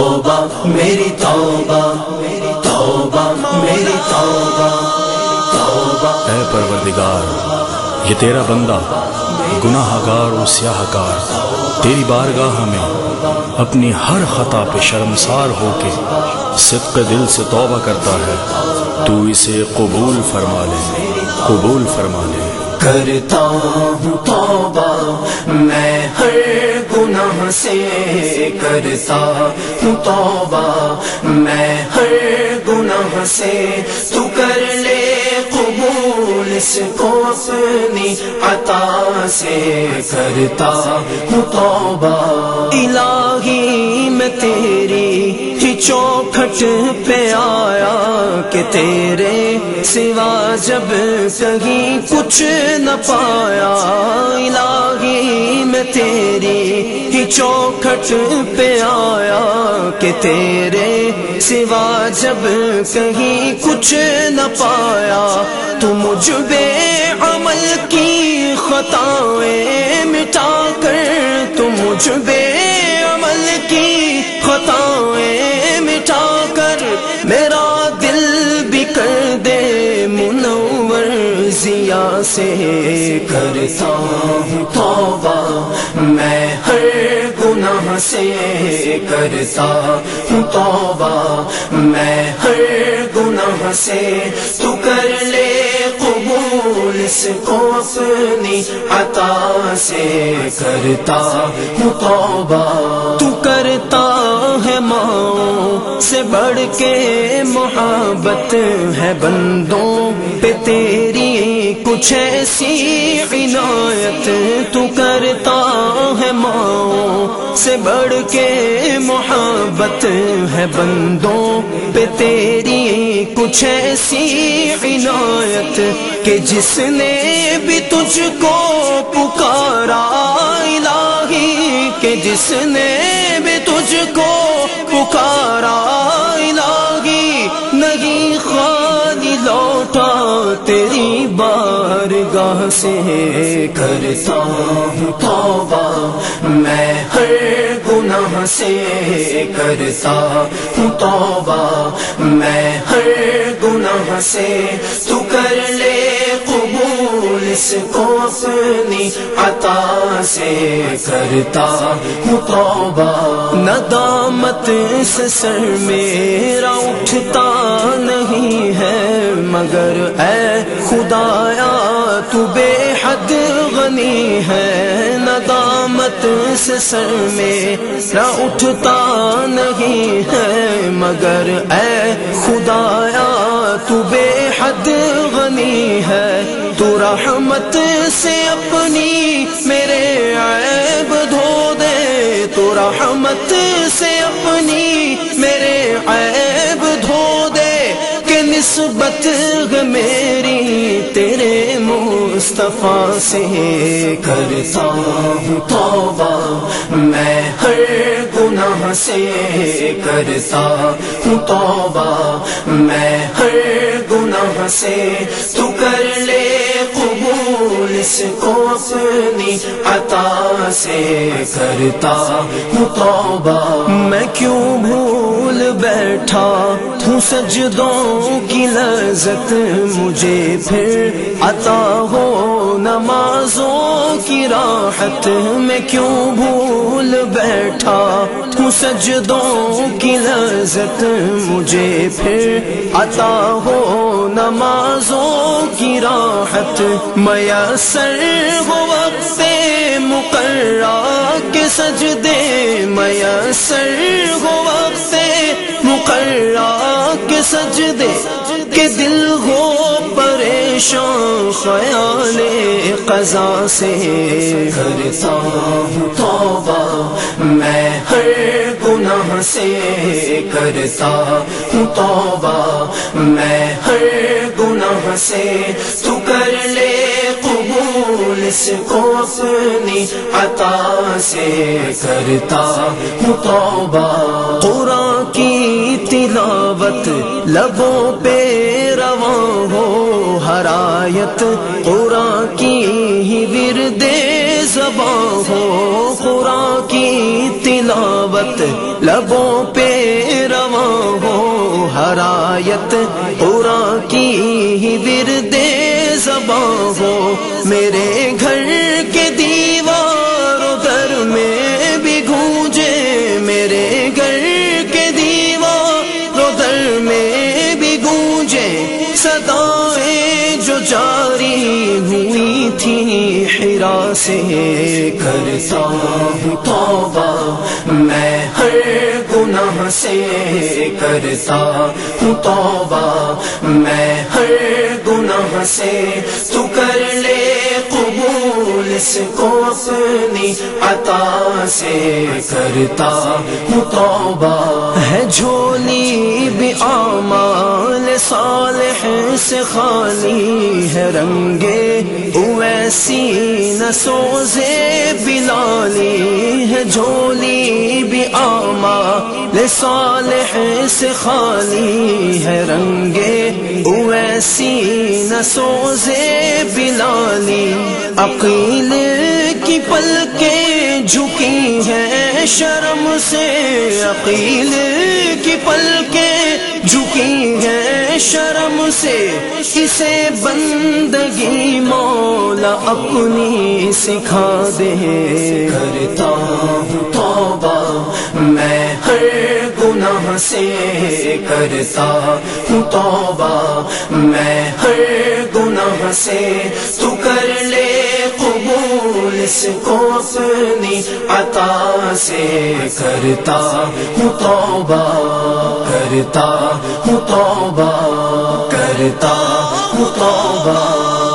توبہ، میری توبہ توبہ، میری توبہ توبہ۔ اے پروردگار، یہ تیرا بندہ گناہ گار و سیاہ کار تیری بارگاہ میں اپنی ہر خطا پہ شرمسار ہو کے صدق دل سے توبہ کرتا ہے، تو اسے قبول فرما لے، قبول فرما لے۔ کرتا ہوں توبہ میں ہر گناہ سے کرتا ہوں توبہ میں ہر گناہ سے تو کر لے قبول اس کو اپنی عطا سے کرتا ہوں توبہ الہی میں تیری ہی چوکھٹ پہ آیا کہ تیرے سوا جب کہیں کچھ نہ پایا۔ الہی میں تیری ہی چوکھٹ پہ آیا کہ تیرے سوا جب کہیں کچھ نہ پایا۔ تو مجھ بے عمل کی خطائیں مٹا کر تو مجھ بے کر دے منور ضیا سے کرتا ہوں توبہ۔ میں ہر گناہ سے کرتا ہوں توبہ۔ میں ہر گناہ سے تو کر لے قبول اس کو اپنی عطا سے کرتا ہوں توبہ۔ تو کرتا ماں بڑھ کے محبت ہے بندوں پہ، تیری کچھ ایسی عنایت تو کرتا ہے ماں سے بڑھ کے محبت ہے بندوں پہ، تیری کچھ ایسی عنایت کہ جس نے بھی تجھ کو پکارا الہی، کہ جس نے بھی تجھ کو پکارا سے کرتا ہوں توبہ میں ہر گناہ سے کرتا ہوں توبہ میں ہر گناہ سے تو کر لے قبول اس کو اپنی عطا سے کرتا ہوں توبہ ندامت سے سر میرا اٹھتا نہیں ہے مگر اے خدایا غنی ہے ندامت سے سر میرا اٹھتا نہیں ہے، مگر اے خدایا، تو بے حد غنی ہے۔ تو رحمت سے اپنی میرے عیب دھو دے۔ تو رحمت سے اپنی میرے عیب دھو دے کہ نسبت میری تیرے مصطفیٰ سے کرتا ہوں توبہ۔ میں ہر گناہ سے کرتا ہوں توبہ۔ میں ہر گناہ سے تو کر لے اس کو اپنی عطا سے کرتا ہوں توبہ۔ میں کیوں بھول بیٹھا ہوں سجدوں کی لذت مجھے پھر عطا ہو نمازوں کی راحت میں کیوں بھول بیٹھا؟ ہوں سجدوں کی لذت مجھے پھر عطا ہو۔ نمازوں کی راحت میسر ہو وقت مقررہ کے سجدے۔ میسر ہو وقت مقررہ سجدے کے دل ہو پریشان، خیال قضا سے کرتا ہوں توبہ، میں ہر گناہ سے کرتا ہوں توبہ، میں ہر گناہ سے تو کر لے قبول، اس کو اپنی عطا سے کرتا ہوں توبہ۔ قرآن کی تلاوت لبوں پہ رواں ہو ہرایت قرآن کی ہی ورد زباں ہو۔ قرآن کی تلاوت تلاوت لبوں پہ رواں ہو۔ حرایت قرآن کی ہی ورد زباں ہو۔ میرے گھر کے سے کرتا ہوں توبہ، میں ہر گناہ سے کرتا ہوں توبہ، میں ہر گناہ سے تو کر لے اس کو اپنی عطا سے کرتا ہوں توبہ۔ ہے جھولی بھی آمال صالح سے خالی ہے رنگے ویسی نہ سوزے بلالی۔ ہے جھولی بھی آمال صالح سے خالی ہے رنگے ویسی نہ سوزے بلالی۔ عقیل کی پل کے جھکی ہے شرم سے، عقیل کی پل کے جھکی ہے شرم سے۔ اسے بندگی مولا اپنی سکھا دے۔ کرتا ہوں توبہ، میں ہر گناہ سے کرتا ہوں توبہ۔ میں ہر گناہ سے تو کر لے۔ اس کو اپنی عطا سے کرتا ہوں توبہ کرتا ہوں توبہ کرتا ہوں توبہ